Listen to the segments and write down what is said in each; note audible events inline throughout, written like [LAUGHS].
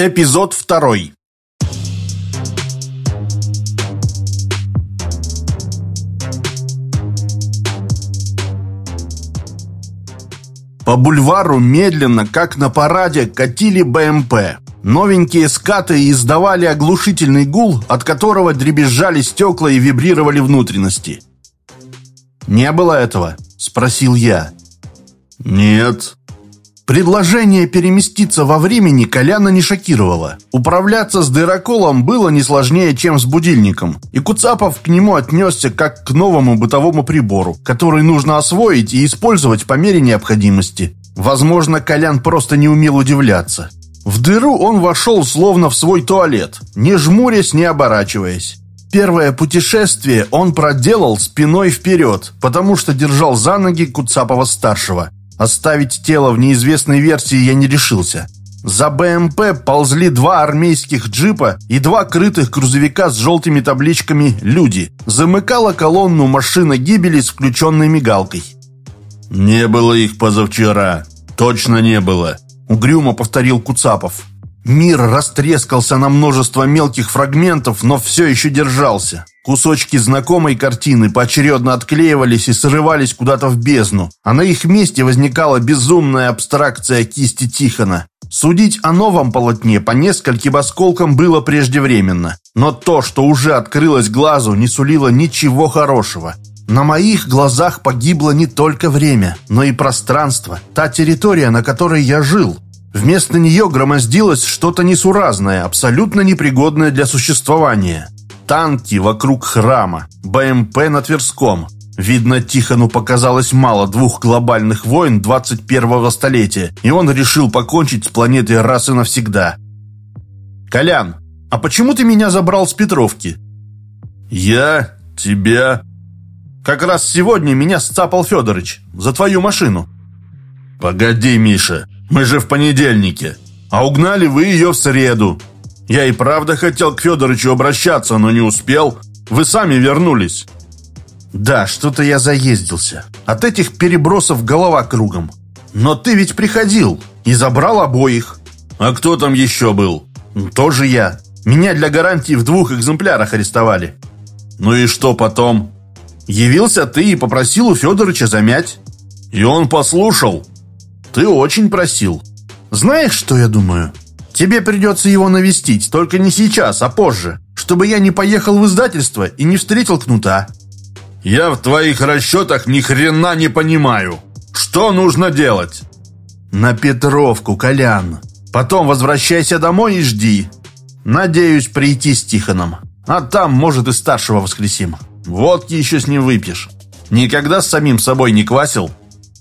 Эпизод второй. По бульвару медленно, как на параде, катили БМП. Новенькие скаты издавали оглушительный гул, от которого дребезжали стекла и вибрировали внутренности. «Не было этого?» – спросил я. «Нет», Предложение переместиться во времени Коляна не шокировало. Управляться с дыроколом было не сложнее, чем с будильником. И Куцапов к нему отнесся как к новому бытовому прибору, который нужно освоить и использовать по мере необходимости. Возможно, Колян просто не умел удивляться. В дыру он вошел словно в свой туалет, не жмурясь, не оборачиваясь. Первое путешествие он проделал спиной вперед, потому что держал за ноги Куцапова-старшего – Оставить тело в неизвестной версии я не решился. За БМП ползли два армейских джипа и два крытых грузовика с желтыми табличками «Люди». Замыкала колонну машина гибели с включенной мигалкой. «Не было их позавчера. Точно не было», — угрюмо повторил Куцапов. Мир растрескался на множество мелких фрагментов, но все еще держался. Кусочки знакомой картины поочередно отклеивались и срывались куда-то в бездну, а на их месте возникала безумная абстракция кисти Тихона. Судить о новом полотне по нескольким осколкам было преждевременно, но то, что уже открылось глазу, не сулило ничего хорошего. На моих глазах погибло не только время, но и пространство, та территория, на которой я жил – Вместо нее громоздилось что-то несуразное, абсолютно непригодное для существования. Танки вокруг храма, БМП на Тверском. Видно, Тихону показалось мало двух глобальных войн 21-го столетия, и он решил покончить с планетой раз и навсегда. «Колян, а почему ты меня забрал с Петровки?» «Я? Тебя?» «Как раз сегодня меня сцапал Федорович за твою машину». «Погоди, Миша, мы же в понедельнике, а угнали вы ее в среду. Я и правда хотел к Федоровичу обращаться, но не успел. Вы сами вернулись». «Да, что-то я заездился. От этих перебросов голова кругом. Но ты ведь приходил и забрал обоих». «А кто там еще был?» «Тоже я. Меня для гарантии в двух экземплярах арестовали». «Ну и что потом?» «Явился ты и попросил у Федоровича замять». «И он послушал?» Ты очень просил. Знаешь, что я думаю? Тебе придется его навестить, только не сейчас, а позже, чтобы я не поехал в издательство и не встретил кнута. Я в твоих расчетах ни хрена не понимаю. Что нужно делать? На Петровку, Колян. Потом возвращайся домой и жди. Надеюсь прийти с Тихоном. А там, может, и старшего воскресим. Водки еще с ним выпьешь. Никогда с самим собой не квасил?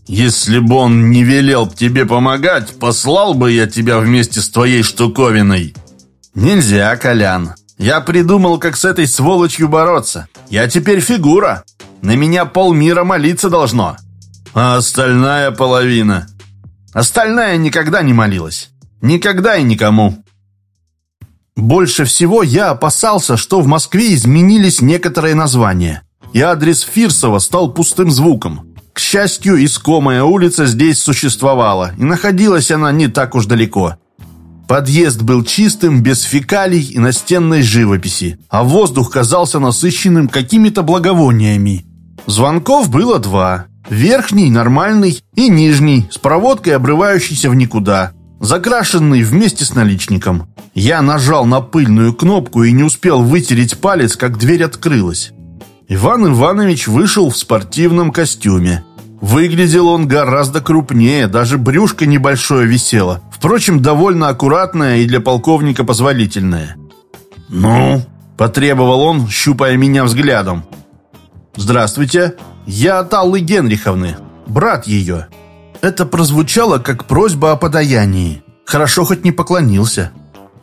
Если бы он не велел тебе помогать, послал бы я тебя вместе с твоей штуковиной. Нельзя, Колян. Я придумал, как с этой сволочью бороться. Я теперь фигура. На меня полмира молиться должно. А остальная половина? Остальная никогда не молилась. Никогда и никому. Больше всего я опасался, что в Москве изменились некоторые названия, и адрес Фирсова стал пустым звуком. К счастью, искомая улица здесь существовала, и находилась она не так уж далеко. Подъезд был чистым, без фекалий и настенной живописи, а воздух казался насыщенным какими-то благовониями. Звонков было два. Верхний, нормальный, и нижний, с проводкой, обрывающейся в никуда. Закрашенный вместе с наличником. Я нажал на пыльную кнопку и не успел вытереть палец, как дверь открылась. Иван Иванович вышел в спортивном костюме. Выглядел он гораздо крупнее, даже брюшко небольшое висело. Впрочем, довольно аккуратное и для полковника позволительное. «Ну?» – потребовал он, щупая меня взглядом. «Здравствуйте, я от Аллы Генриховны, брат ее». Это прозвучало как просьба о подаянии. Хорошо хоть не поклонился.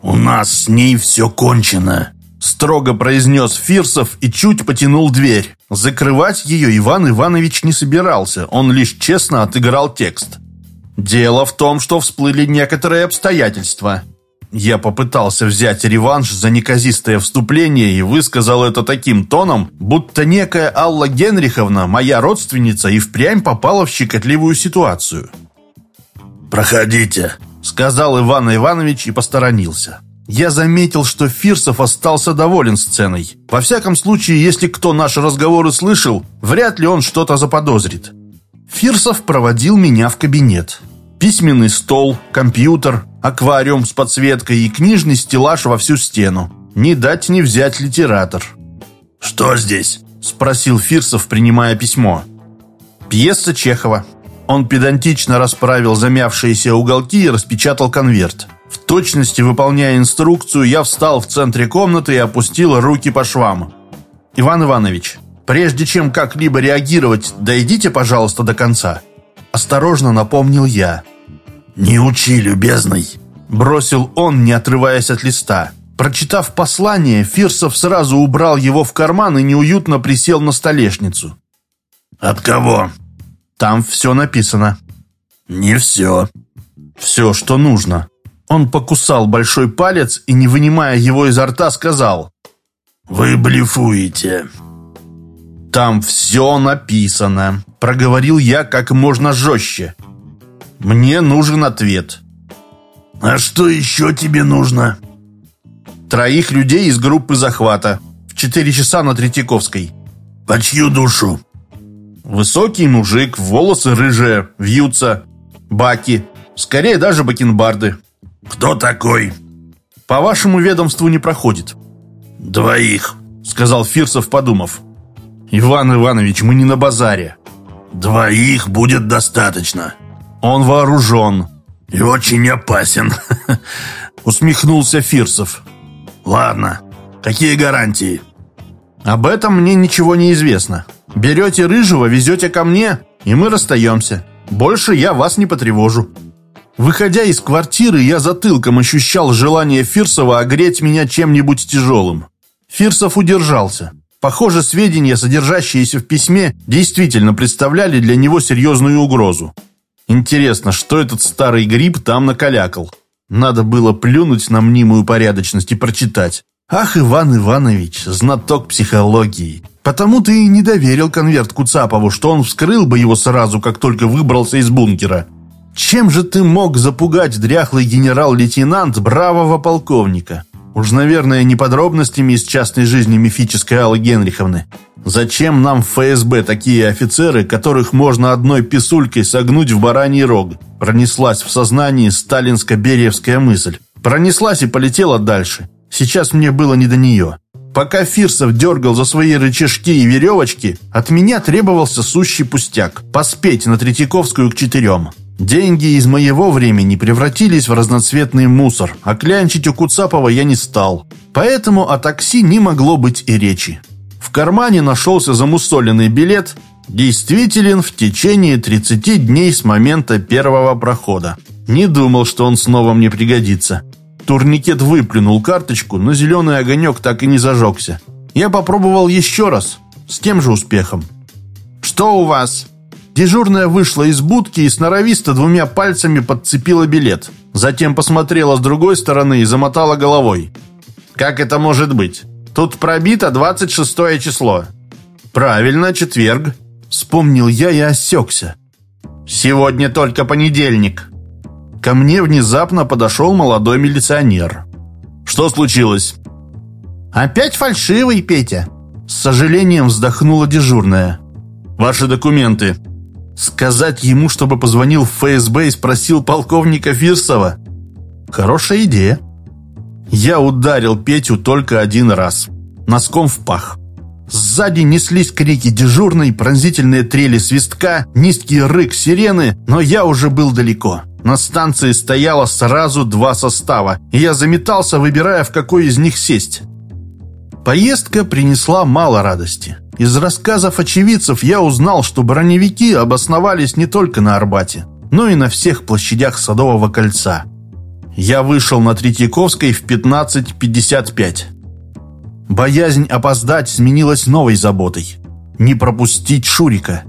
«У нас с ней все кончено», Строго произнес Фирсов и чуть потянул дверь. Закрывать ее Иван Иванович не собирался, он лишь честно отыграл текст. Дело в том, что всплыли некоторые обстоятельства. Я попытался взять реванш за неказистое вступление и высказал это таким тоном, будто некая Алла Генриховна, моя родственница, и впрямь попала в щекотливую ситуацию. «Проходите», сказал Иван Иванович и посторонился. Я заметил, что Фирсов остался доволен сценой. Во всяком случае, если кто наши разговоры слышал, вряд ли он что-то заподозрит. Фирсов проводил меня в кабинет. Письменный стол, компьютер, аквариум с подсветкой и книжный стеллаж во всю стену. Не дать не взять литератор. «Что здесь?» – спросил Фирсов, принимая письмо. «Пьеса Чехова». Он педантично расправил замявшиеся уголки и распечатал конверт. В точности выполняя инструкцию, я встал в центре комнаты и опустил руки по швам. «Иван Иванович, прежде чем как-либо реагировать, дойдите, пожалуйста, до конца». Осторожно напомнил я. «Не учи, любезный!» Бросил он, не отрываясь от листа. Прочитав послание, Фирсов сразу убрал его в карман и неуютно присел на столешницу. «От кого?» «Там все написано». «Не все». «Все, что нужно». Он покусал большой палец и, не вынимая его изо рта, сказал «Вы блефуете». «Там все написано», — проговорил я как можно жестче. «Мне нужен ответ». «А что еще тебе нужно?» «Троих людей из группы захвата. В четыре часа на Третьяковской». «По чью душу?» «Высокий мужик, волосы рыжие, вьются, баки, скорее даже бакенбарды». «Кто такой?» «По вашему ведомству не проходит». «Двоих», — сказал Фирсов, подумав. «Иван Иванович, мы не на базаре». «Двоих будет достаточно». «Он вооружен». «И очень опасен», [LAUGHS] — усмехнулся Фирсов. «Ладно, какие гарантии?» «Об этом мне ничего не известно. Берете рыжего, везете ко мне, и мы расстаемся. Больше я вас не потревожу». Выходя из квартиры, я затылком ощущал желание Фирсова огреть меня чем-нибудь тяжелым. Фирсов удержался. Похоже, сведения, содержащиеся в письме, действительно представляли для него серьезную угрозу. Интересно, что этот старый гриб там накалякал? Надо было плюнуть на мнимую порядочность и прочитать. Ах, Иван Иванович, знаток психологии. Потому ты и не доверил конверт Куцапову, что он вскрыл бы его сразу, как только выбрался из бункера. Чем же ты мог запугать дряхлый генерал-лейтенант бравого полковника? Уж, наверное, не подробностями из частной жизни мифической Аллы Генриховны. Зачем нам в ФСБ такие офицеры, которых можно одной писулькой согнуть в бараний рог? Пронеслась в сознании сталинско-бериевская мысль. Пронеслась и полетела дальше. Сейчас мне было не до нее. Пока Фирсов дергал за свои рычажки и веревочки, от меня требовался сущий пустяк – поспеть на Третьяковскую к четырем. Деньги из моего времени превратились в разноцветный мусор, а клянчить у Куцапова я не стал. Поэтому о такси не могло быть и речи. В кармане нашелся замусоленный билет, действителен в течение 30 дней с момента первого прохода. Не думал, что он снова мне пригодится. Турникет выплюнул карточку, но зеленый огонек так и не зажегся. Я попробовал еще раз, с тем же успехом. «Что у вас?» Дежурная вышла из будки и сноровисто двумя пальцами подцепила билет. Затем посмотрела с другой стороны и замотала головой. «Как это может быть? Тут пробито 26 число». «Правильно, четверг». Вспомнил я и осекся. «Сегодня только понедельник». Ко мне внезапно подошел молодой милиционер. «Что случилось?» «Опять фальшивый, Петя?» С сожалением вздохнула дежурная. «Ваши документы», Сказать ему, чтобы позвонил в ФСБ и спросил полковника Фирсова? Хорошая идея. Я ударил Петю только один раз. Носком в пах. Сзади неслись крики дежурной, пронзительные трели свистка, низкий рык сирены, но я уже был далеко. На станции стояло сразу два состава, и я заметался, выбирая, в какой из них сесть. Поездка принесла мало радости. Из рассказов очевидцев я узнал, что броневики обосновались не только на Арбате, но и на всех площадях Садового кольца. Я вышел на Третьяковской в 15.55. Боязнь опоздать сменилась новой заботой. Не пропустить Шурика.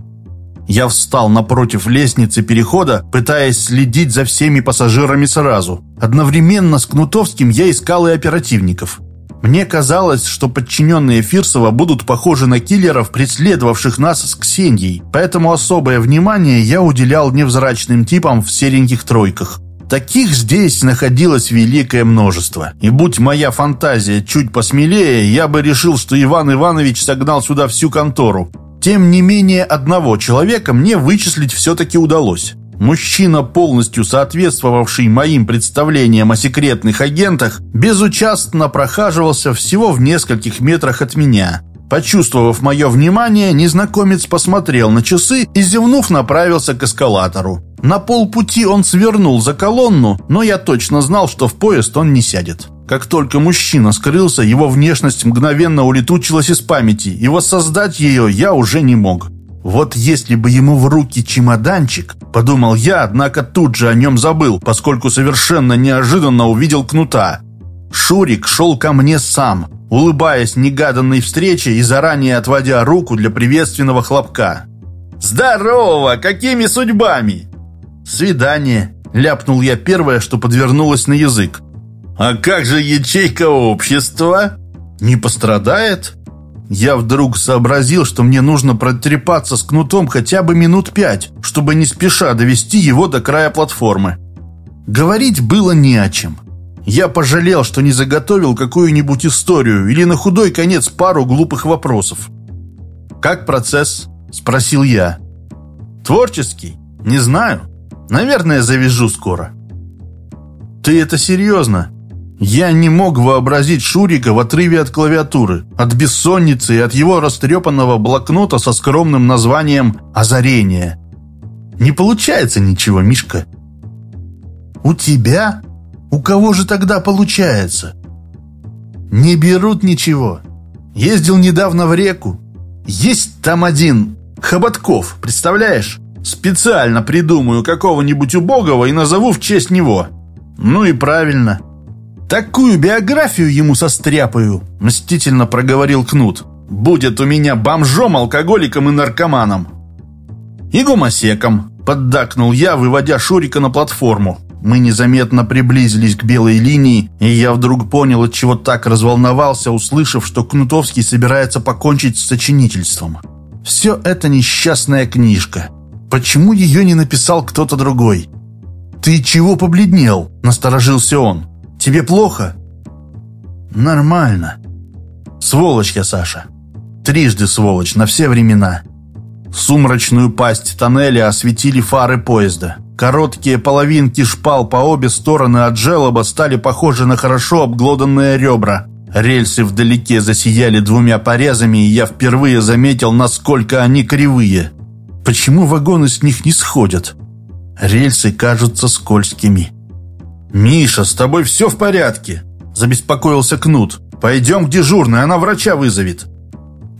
Я встал напротив лестницы перехода, пытаясь следить за всеми пассажирами сразу. Одновременно с Кнутовским я искал и оперативников. Мне казалось, что подчиненные Фирсова будут похожи на киллеров, преследовавших нас с Ксенией, поэтому особое внимание я уделял невзрачным типам в сереньких тройках. Таких здесь находилось великое множество. И будь моя фантазия чуть посмелее, я бы решил, что Иван Иванович согнал сюда всю контору. Тем не менее, одного человека мне вычислить все-таки удалось. Мужчина, полностью соответствовавший моим представлениям о секретных агентах, безучастно прохаживался всего в нескольких метрах от меня. Почувствовав мое внимание, незнакомец посмотрел на часы и, зевнув, направился к эскалатору. На полпути он свернул за колонну, но я точно знал, что в поезд он не сядет. Как только мужчина скрылся, его внешность мгновенно улетучилась из памяти, и воссоздать ее я уже не мог. Вот если бы ему в руки чемоданчик, подумал я, однако тут же о нем забыл, поскольку совершенно неожиданно увидел кнута. Шурик шел ко мне сам, улыбаясь негаданной встрече и заранее отводя руку для приветственного хлопка. «Здорово! Какими судьбами?» «Свидание», — ляпнул я первое, что подвернулось на язык. «А как же ячейка общества?» «Не пострадает?» Я вдруг сообразил, что мне нужно протрепаться с кнутом хотя бы минут пять, чтобы не спеша довести его до края платформы. Говорить было не о чем. Я пожалел, что не заготовил какую-нибудь историю или на худой конец пару глупых вопросов. «Как процесс?» – спросил я. «Творческий? Не знаю. Наверное, завяжу скоро». «Ты это серьезно?» Я не мог вообразить Шурика в отрыве от клавиатуры, от бессонницы и от его растрепанного блокнота со скромным названием «Озарение». Не получается ничего, Мишка. У тебя? У кого же тогда получается? Не берут ничего. Ездил недавно в реку. Есть там один Хоботков, представляешь? Специально придумаю какого-нибудь убогого и назову в честь него. Ну и правильно. «Такую биографию ему состряпаю!» – мстительно проговорил Кнут. «Будет у меня бомжом, алкоголиком и наркоманом!» «И гомосеком!» – поддакнул я, выводя Шурика на платформу. Мы незаметно приблизились к белой линии, и я вдруг понял, от чего так разволновался, услышав, что Кнутовский собирается покончить с сочинительством. Все это несчастная книжка. Почему ее не написал кто-то другой? «Ты чего побледнел?» – насторожился он. Тебе плохо?» «Нормально. Сволочь я, Саша. Трижды сволочь, на все времена». Сумрачную пасть тоннеля осветили фары поезда. Короткие половинки шпал по обе стороны от желоба стали похожи на хорошо обглоданные ребра. Рельсы вдалеке засияли двумя порезами, и я впервые заметил, насколько они кривые. Почему вагоны с них не сходят? Рельсы кажутся скользкими. «Миша, с тобой все в порядке?» Забеспокоился Кнут. «Пойдем к дежурной, она врача вызовет».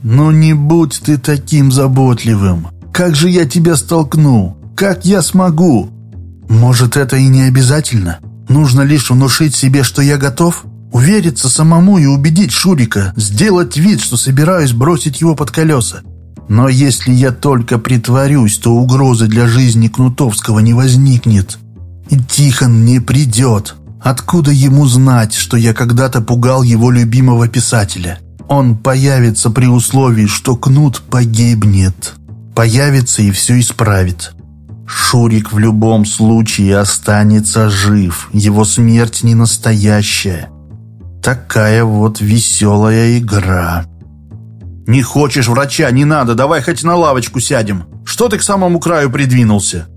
«Ну не будь ты таким заботливым. Как же я тебя столкну? Как я смогу?» «Может, это и не обязательно? Нужно лишь внушить себе, что я готов?» Увериться самому и убедить Шурика, сделать вид, что собираюсь бросить его под колеса. Но если я только притворюсь, то угрозы для жизни Кнутовского не возникнет. И Тихон не придет. Откуда ему знать, что я когда-то пугал его любимого писателя? Он появится при условии, что Кнут погибнет. Появится и все исправит. Шурик в любом случае останется жив. Его смерть не настоящая. Такая вот веселая игра. «Не хочешь врача, не надо, давай хоть на лавочку сядем. Что ты к самому краю придвинулся?»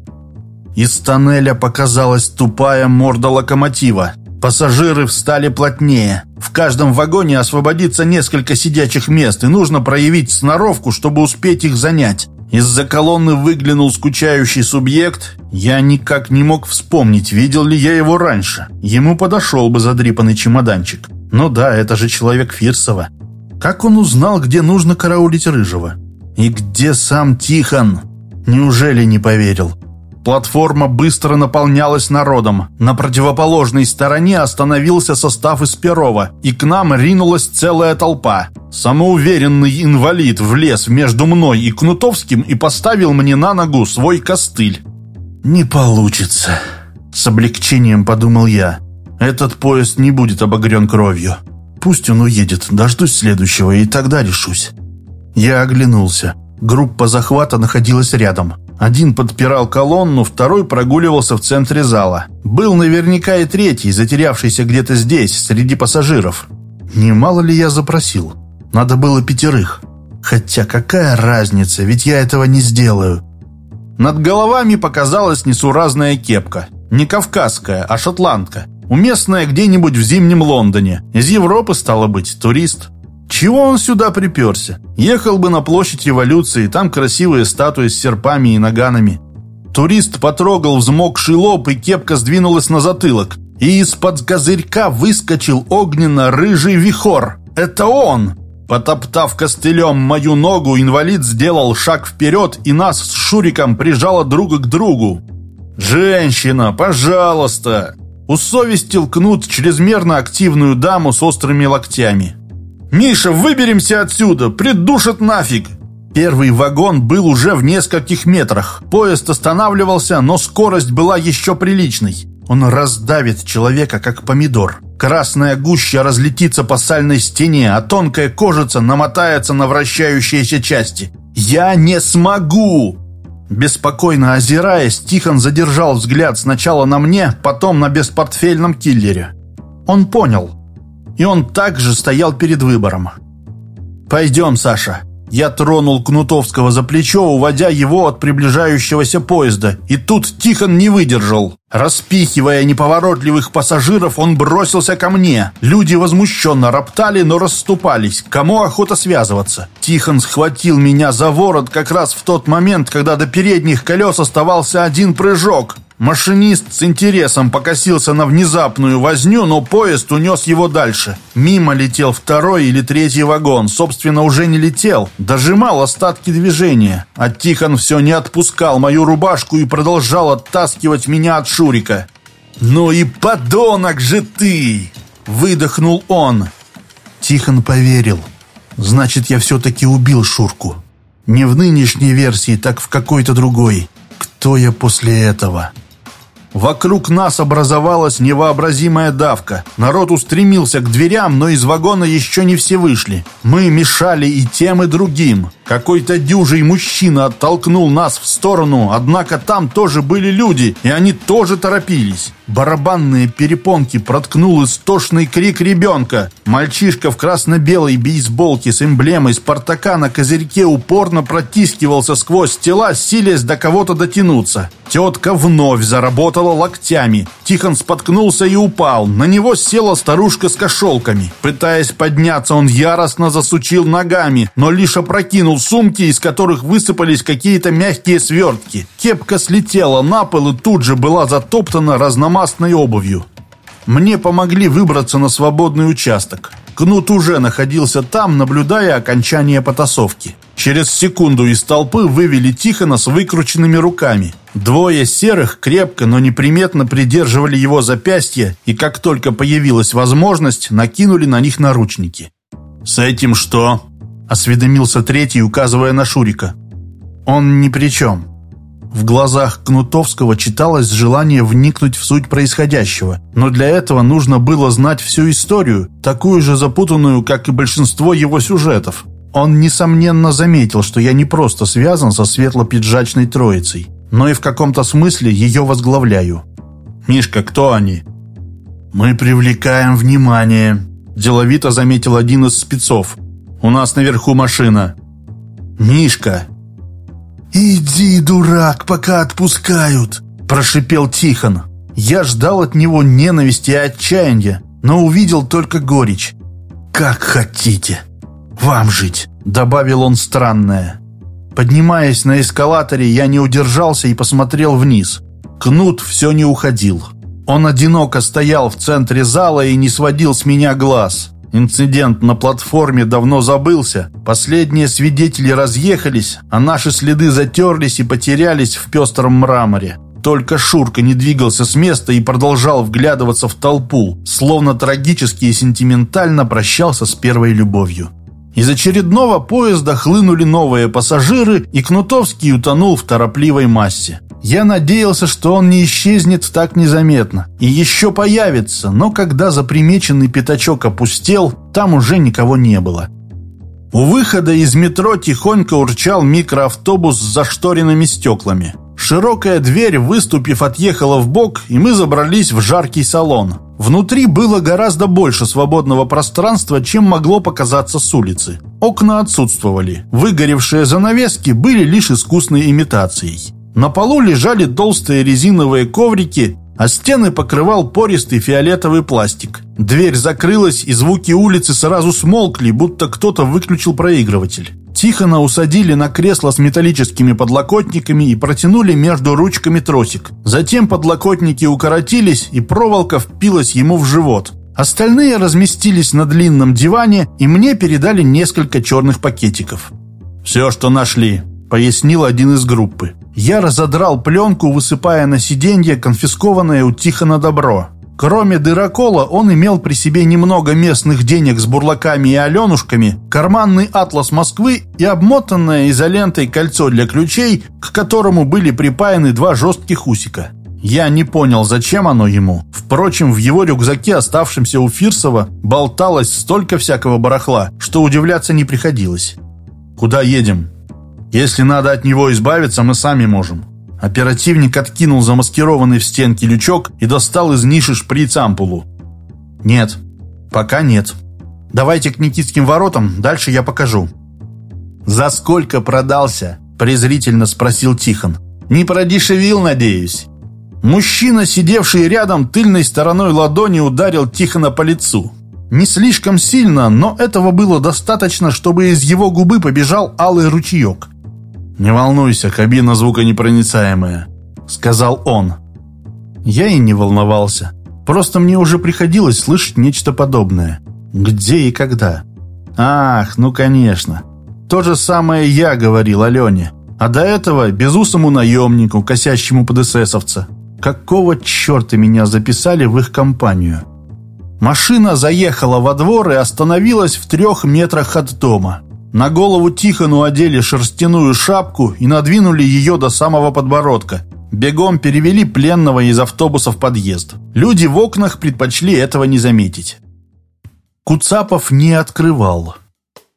Из тоннеля показалась тупая морда локомотива. Пассажиры встали плотнее. В каждом вагоне освободится несколько сидячих мест, и нужно проявить сноровку, чтобы успеть их занять. Из-за колонны выглянул скучающий субъект. Я никак не мог вспомнить, видел ли я его раньше. Ему подошел бы задрипанный чемоданчик. Ну да, это же человек Фирсова. Как он узнал, где нужно караулить Рыжего? И где сам Тихон? Неужели не поверил? Платформа быстро наполнялась народом. На противоположной стороне остановился состав из Перова, и к нам ринулась целая толпа. Самоуверенный инвалид влез между мной и Кнутовским и поставил мне на ногу свой костыль. «Не получится», — с облегчением подумал я. «Этот поезд не будет обогрен кровью. Пусть он уедет, дождусь следующего, и тогда решусь». Я оглянулся. Группа захвата находилась рядом. Один подпирал колонну, второй прогуливался в центре зала. Был наверняка и третий, затерявшийся где-то здесь, среди пассажиров. Немало ли я запросил? Надо было пятерых. Хотя какая разница, ведь я этого не сделаю. Над головами показалась несуразная кепка. Не кавказская, а шотландка. Уместная где-нибудь в зимнем Лондоне. Из Европы, стало быть, турист. Чего он сюда приперся? Ехал бы на площадь революции, там красивые статуи с серпами и наганами. Турист потрогал взмокший лоб, и кепка сдвинулась на затылок. И из-под козырька выскочил огненно-рыжий вихор. Это он! Потоптав костылем мою ногу, инвалид сделал шаг вперед, и нас с Шуриком прижало друг к другу. «Женщина, пожалуйста!» Усовестил кнут чрезмерно активную даму с острыми локтями. «Миша, выберемся отсюда! Придушат нафиг!» Первый вагон был уже в нескольких метрах. Поезд останавливался, но скорость была еще приличной. Он раздавит человека, как помидор. Красная гуща разлетится по сальной стене, а тонкая кожица намотается на вращающиеся части. «Я не смогу!» Беспокойно озираясь, Тихон задержал взгляд сначала на мне, потом на беспортфельном киллере. Он понял. И он также стоял перед выбором. «Пойдем, Саша». Я тронул Кнутовского за плечо, уводя его от приближающегося поезда. И тут Тихон не выдержал. Распихивая неповоротливых пассажиров, он бросился ко мне. Люди возмущенно роптали, но расступались. Кому охота связываться? Тихон схватил меня за ворот как раз в тот момент, когда до передних колес оставался один прыжок. Машинист с интересом покосился на внезапную возню, но поезд унес его дальше. Мимо летел второй или третий вагон. Собственно, уже не летел. Дожимал остатки движения. А Тихон все не отпускал мою рубашку и продолжал оттаскивать меня от Шурика. «Ну и подонок же ты!» Выдохнул он. Тихон поверил. «Значит, я все-таки убил Шурку. Не в нынешней версии, так в какой-то другой. Кто я после этого?» Вокруг нас образовалась невообразимая давка. Народ устремился к дверям, но из вагона еще не все вышли. Мы мешали и тем, и другим. Какой-то дюжий мужчина оттолкнул нас в сторону, однако там тоже были люди, и они тоже торопились. Барабанные перепонки проткнул истошный крик ребенка. Мальчишка в красно-белой бейсболке с эмблемой «Спартака» на козырьке упорно протискивался сквозь тела, силясь до кого-то дотянуться. Тетка вновь заработала локтями. Тихон споткнулся и упал. На него села старушка с кошелками. Пытаясь подняться, он яростно засучил ногами, но лишь опрокинул сумки, из которых высыпались какие-то мягкие свертки. Кепка слетела на пол и тут же была затоптана разномастной обувью. Мне помогли выбраться на свободный участок. Кнут уже находился там, наблюдая окончание потасовки. Через секунду из толпы вывели Тихона с выкрученными руками. Двое серых крепко, но неприметно придерживали его запястья, и как только появилась возможность, накинули на них наручники. «С этим что?» Осведомился третий, указывая на Шурика. Он ни при чем. В глазах Кнутовского читалось желание вникнуть в суть происходящего, но для этого нужно было знать всю историю, такую же запутанную, как и большинство его сюжетов. Он, несомненно, заметил, что я не просто связан со светло-пиджачной троицей, но и в каком-то смысле ее возглавляю. «Мишка, кто они?» «Мы привлекаем внимание», – деловито заметил один из спецов – у нас наверху машина. Мишка. Иди, дурак, пока отпускают, прошипел Тихон. Я ждал от него ненависти и отчаяния, но увидел только горечь. Как хотите. Вам жить, добавил он странное. Поднимаясь на эскалаторе, я не удержался и посмотрел вниз. Кнут все не уходил. Он одиноко стоял в центре зала и не сводил с меня глаз. Инцидент на платформе давно забылся, последние свидетели разъехались, а наши следы затерлись и потерялись в пестром мраморе. Только Шурка не двигался с места и продолжал вглядываться в толпу, словно трагически и сентиментально прощался с первой любовью. Из очередного поезда хлынули новые пассажиры, и Кнутовский утонул в торопливой массе. Я надеялся, что он не исчезнет так незаметно и еще появится, но когда запримеченный пятачок опустел, там уже никого не было. У выхода из метро тихонько урчал микроавтобус с зашторенными стеклами. Широкая дверь, выступив, отъехала в бок, и мы забрались в жаркий салон. Внутри было гораздо больше свободного пространства, чем могло показаться с улицы. Окна отсутствовали. Выгоревшие занавески были лишь искусной имитацией. На полу лежали толстые резиновые коврики, а стены покрывал пористый фиолетовый пластик. Дверь закрылась, и звуки улицы сразу смолкли, будто кто-то выключил проигрыватель. Тихона усадили на кресло с металлическими подлокотниками и протянули между ручками тросик. Затем подлокотники укоротились, и проволока впилась ему в живот. Остальные разместились на длинном диване, и мне передали несколько черных пакетиков. «Все, что нашли», — пояснил один из группы. Я разодрал пленку, высыпая на сиденье конфискованное у Тихона добро. Кроме дырокола, он имел при себе немного местных денег с бурлаками и аленушками, карманный атлас Москвы и обмотанное изолентой кольцо для ключей, к которому были припаяны два жестких усика. Я не понял, зачем оно ему. Впрочем, в его рюкзаке, оставшемся у Фирсова, болталось столько всякого барахла, что удивляться не приходилось. «Куда едем?» «Если надо от него избавиться, мы сами можем. Оперативник откинул замаскированный в стенке лючок и достал из ниши шприц-ампулу. «Нет, пока нет. Давайте к Никитским воротам, дальше я покажу». «За сколько продался?» – презрительно спросил Тихон. «Не продешевил, надеюсь?» Мужчина, сидевший рядом, тыльной стороной ладони ударил Тихона по лицу. Не слишком сильно, но этого было достаточно, чтобы из его губы побежал алый ручеек. «Не волнуйся, кабина звуконепроницаемая», — сказал он. Я и не волновался. Просто мне уже приходилось слышать нечто подобное. Где и когда? Ах, ну конечно. То же самое я говорил Алене. А до этого безусому наемнику, косящему под эсэсовца. Какого черта меня записали в их компанию? Машина заехала во двор и остановилась в трех метрах от дома. На голову Тихону одели шерстяную шапку и надвинули ее до самого подбородка. Бегом перевели пленного из автобуса в подъезд. Люди в окнах предпочли этого не заметить. Куцапов не открывал.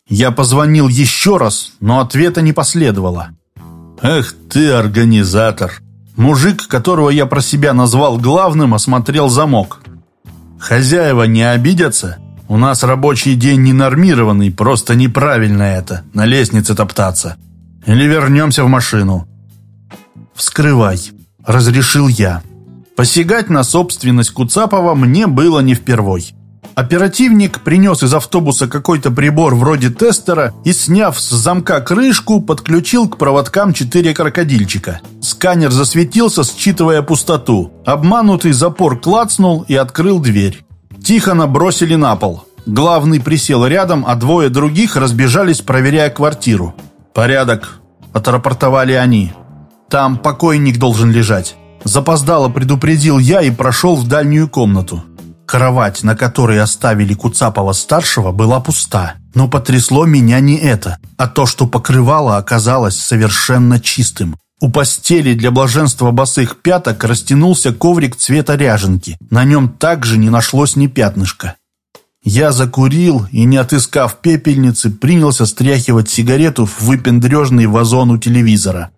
Я позвонил еще раз, но ответа не последовало. «Эх ты, организатор!» Мужик, которого я про себя назвал главным, осмотрел замок. «Хозяева не обидятся?» У нас рабочий день ненормированный, просто неправильно это, на лестнице топтаться. Или вернемся в машину». «Вскрывай», — разрешил я. Посягать на собственность Куцапова мне было не впервой. Оперативник принес из автобуса какой-то прибор вроде тестера и, сняв с замка крышку, подключил к проводкам четыре крокодильчика. Сканер засветился, считывая пустоту. Обманутый запор клацнул и открыл дверь. Тихона бросили на пол. Главный присел рядом, а двое других разбежались, проверяя квартиру. «Порядок», — отрапортовали они. «Там покойник должен лежать». Запоздало предупредил я и прошел в дальнюю комнату. Кровать, на которой оставили Куцапова-старшего, была пуста. Но потрясло меня не это, а то, что покрывало оказалось совершенно чистым. У постели для блаженства босых пяток растянулся коврик цвета ряженки. На нем также не нашлось ни пятнышка. Я закурил и, не отыскав пепельницы, принялся стряхивать сигарету в выпендрежный вазон у телевизора.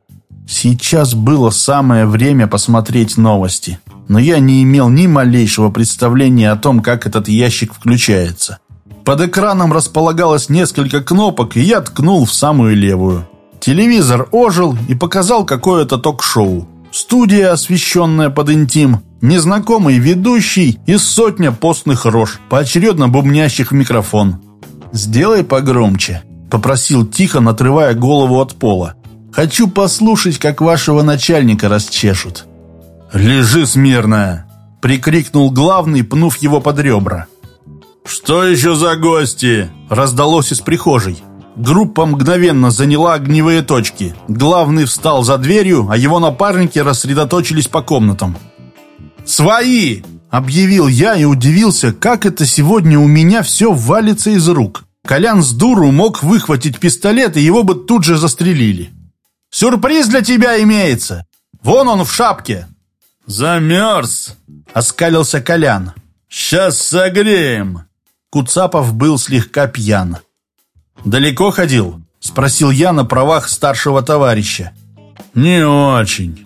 Сейчас было самое время посмотреть новости, но я не имел ни малейшего представления о том, как этот ящик включается. Под экраном располагалось несколько кнопок, и я ткнул в самую левую. Телевизор ожил и показал какое-то ток-шоу. Студия, освещенная под интим, незнакомый ведущий и сотня постных рож, поочередно бубнящих в микрофон. «Сделай погромче», — попросил тихо, натрывая голову от пола. «Хочу послушать, как вашего начальника расчешут». «Лежи смирно!» — прикрикнул главный, пнув его под ребра. «Что еще за гости?» — раздалось из прихожей. Группа мгновенно заняла огневые точки. Главный встал за дверью, а его напарники рассредоточились по комнатам. «Свои!» — объявил я и удивился, как это сегодня у меня все валится из рук. Колян с дуру мог выхватить пистолет, и его бы тут же застрелили. «Сюрприз для тебя имеется! Вон он в шапке!» «Замерз!» — оскалился Колян. «Сейчас согреем!» Куцапов был слегка пьян. «Далеко ходил?» – спросил я на правах старшего товарища. «Не очень».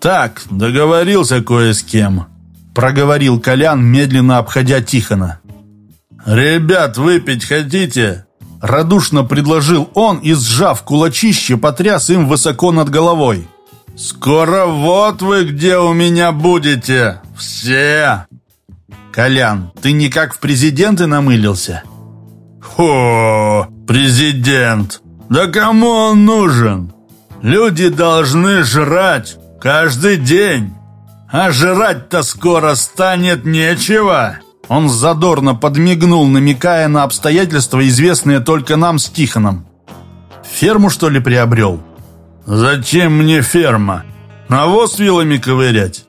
«Так, договорился кое с кем», – проговорил Колян, медленно обходя Тихона. «Ребят, выпить хотите?» Радушно предложил он и, сжав кулачище, потряс им высоко над головой. «Скоро вот вы где у меня будете! Все!» «Колян, ты никак в президенты намылился?» «Хо, президент! Да кому он нужен? Люди должны жрать каждый день, а жрать-то скоро станет нечего!» Он задорно подмигнул, намекая на обстоятельства, известные только нам с Тихоном. «Ферму, что ли, приобрел?» «Зачем мне ферма? Навоз вилами ковырять?»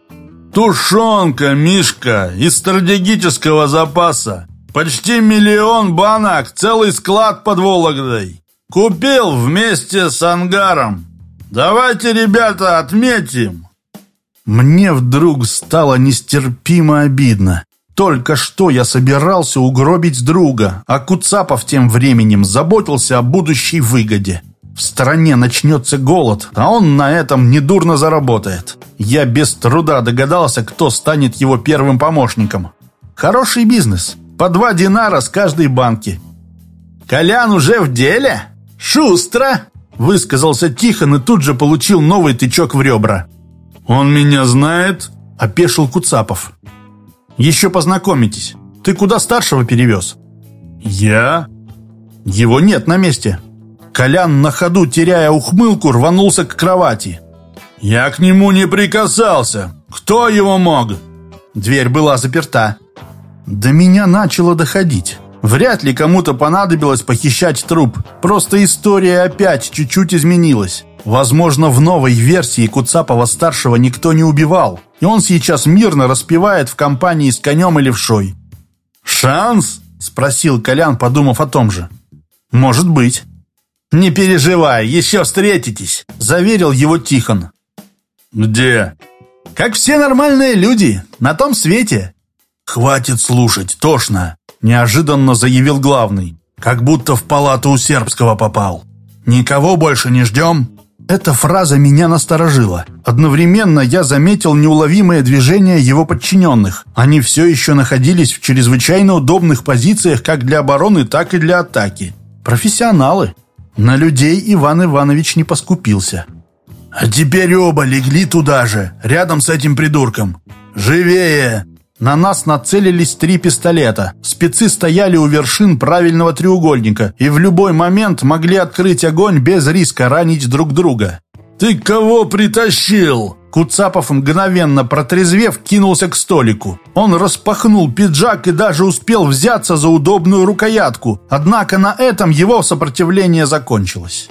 «Тушенка, Мишка, из стратегического запаса. Почти миллион банок, целый склад под Вологдой. Купил вместе с ангаром. Давайте, ребята, отметим». Мне вдруг стало нестерпимо обидно. Только что я собирался угробить друга, а Куцапов тем временем заботился о будущей выгоде. В стране начнется голод, а он на этом недурно заработает. Я без труда догадался, кто станет его первым помощником. Хороший бизнес. По два динара с каждой банки. «Колян уже в деле? Шустро!» Высказался Тихон и тут же получил новый тычок в ребра. «Он меня знает?» – опешил Куцапов. Еще познакомитесь. Ты куда старшего перевез?» «Я?» «Его нет на месте». Колян на ходу, теряя ухмылку, рванулся к кровати. «Я к нему не прикасался. Кто его мог?» Дверь была заперта. До меня начало доходить. Вряд ли кому-то понадобилось похищать труп. Просто история опять чуть-чуть изменилась. Возможно, в новой версии Куцапова-старшего никто не убивал, и он сейчас мирно распевает в компании с конем и левшой. «Шанс?» – спросил Колян, подумав о том же. «Может быть». «Не переживай, еще встретитесь», – заверил его Тихон. «Где?» «Как все нормальные люди, на том свете». «Хватит слушать, тошно», – неожиданно заявил главный. «Как будто в палату у сербского попал. Никого больше не ждем?» Эта фраза меня насторожила. Одновременно я заметил неуловимое движение его подчиненных. Они все еще находились в чрезвычайно удобных позициях как для обороны, так и для атаки. Профессионалы. На людей Иван Иванович не поскупился. «А теперь оба легли туда же, рядом с этим придурком. Живее!» На нас нацелились три пистолета. Спецы стояли у вершин правильного треугольника и в любой момент могли открыть огонь без риска ранить друг друга. «Ты кого притащил?» Куцапов, мгновенно протрезвев, кинулся к столику. Он распахнул пиджак и даже успел взяться за удобную рукоятку, однако на этом его сопротивление закончилось.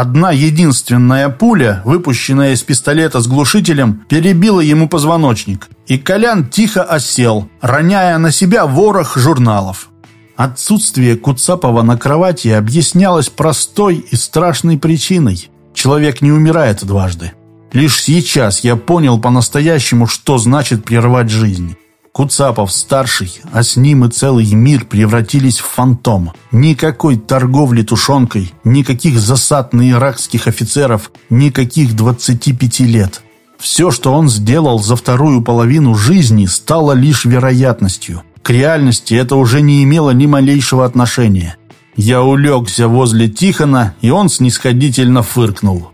Одна единственная пуля, выпущенная из пистолета с глушителем, перебила ему позвоночник, и Колян тихо осел, роняя на себя ворох журналов. Отсутствие Куцапова на кровати объяснялось простой и страшной причиной. Человек не умирает дважды. Лишь сейчас я понял по-настоящему, что значит прервать жизнь. Куцапов-старший, а с ним и целый мир превратились в фантом. Никакой торговли тушенкой, никаких засад на иракских офицеров, никаких 25 лет. Все, что он сделал за вторую половину жизни, стало лишь вероятностью. К реальности это уже не имело ни малейшего отношения. Я улегся возле Тихона, и он снисходительно фыркнул.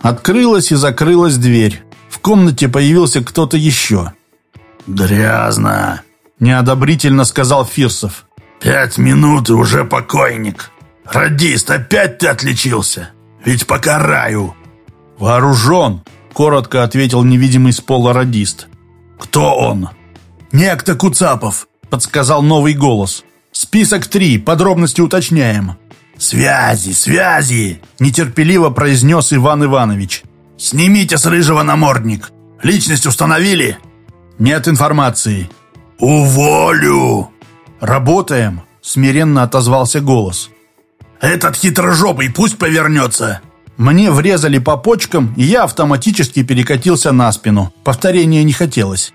Открылась и закрылась дверь. В комнате появился кто-то еще. «Грязно!» – неодобрительно сказал Фирсов. «Пять минут и уже покойник. Радист, опять ты отличился? Ведь покараю!» «Вооружен!» – коротко ответил невидимый с пола радист. «Кто он?» «Некто Куцапов», – подсказал новый голос. «Список три, подробности уточняем». «Связи, связи!» – нетерпеливо произнес Иван Иванович. «Снимите с рыжего намордник. Личность установили?» «Нет информации». «Уволю!» «Работаем», — смиренно отозвался голос. «Этот хитрожопый пусть повернется!» Мне врезали по почкам, и я автоматически перекатился на спину. Повторения не хотелось.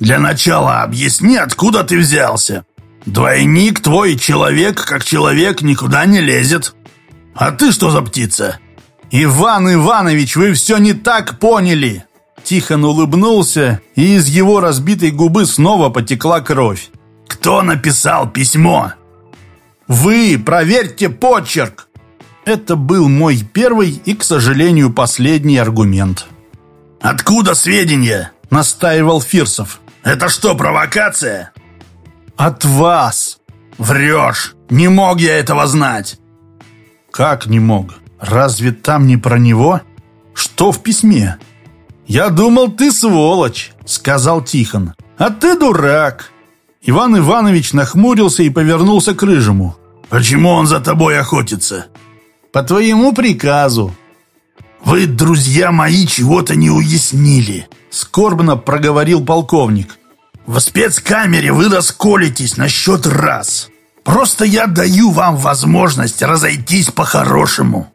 «Для начала объясни, откуда ты взялся!» Двойник твой человек, как человек, никуда не лезет. А ты что за птица? Иван Иванович, вы все не так поняли. Тихон улыбнулся, и из его разбитой губы снова потекла кровь. Кто написал письмо? Вы, проверьте почерк. Это был мой первый и, к сожалению, последний аргумент. «Откуда сведения?» — настаивал Фирсов. «Это что, провокация?» «От вас!» «Врешь! Не мог я этого знать!» «Как не мог? Разве там не про него? Что в письме?» «Я думал, ты сволочь!» — сказал Тихон. «А ты дурак!» Иван Иванович нахмурился и повернулся к Рыжему. «Почему он за тобой охотится?» «По твоему приказу». «Вы, друзья мои, чего-то не уяснили», — скорбно проговорил полковник. В спецкамере вы расколетесь на счет раз. Просто я даю вам возможность разойтись по-хорошему».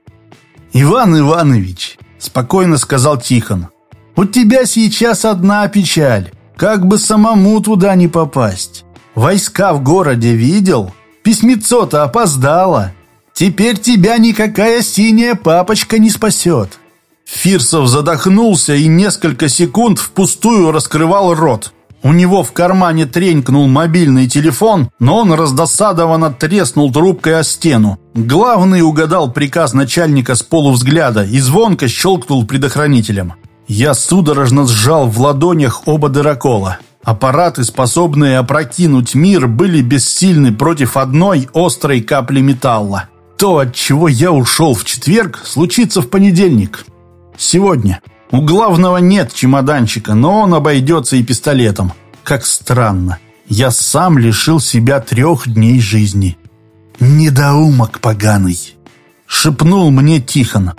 «Иван Иванович», — спокойно сказал Тихон, — «у тебя сейчас одна печаль. Как бы самому туда не попасть. Войска в городе видел? Письмецо-то опоздало. Теперь тебя никакая синяя папочка не спасет». Фирсов задохнулся и несколько секунд впустую раскрывал рот. У него в кармане тренькнул мобильный телефон, но он раздосадованно треснул трубкой о стену. Главный угадал приказ начальника с полувзгляда и звонко щелкнул предохранителем. Я судорожно сжал в ладонях оба дырокола. Аппараты, способные опрокинуть мир, были бессильны против одной острой капли металла. То, от чего я ушел в четверг, случится в понедельник. Сегодня. У главного нет чемоданчика, но он обойдется и пистолетом. Как странно. Я сам лишил себя трех дней жизни. «Недоумок поганый!» — шепнул мне Тихон.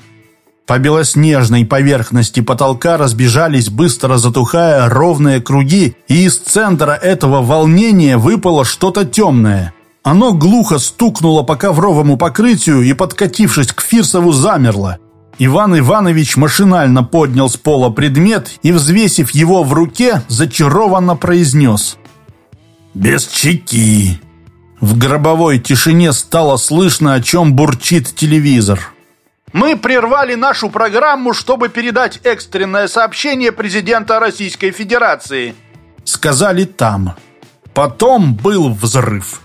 По белоснежной поверхности потолка разбежались, быстро затухая, ровные круги, и из центра этого волнения выпало что-то темное. Оно глухо стукнуло по ковровому покрытию и, подкатившись к Фирсову, замерло. Иван Иванович машинально поднял с пола предмет и, взвесив его в руке, зачарованно произнес. «Без чеки». В гробовой тишине стало слышно, о чем бурчит телевизор. Мы прервали нашу программу, чтобы передать экстренное сообщение президента Российской Федерации. Сказали там. Потом был взрыв.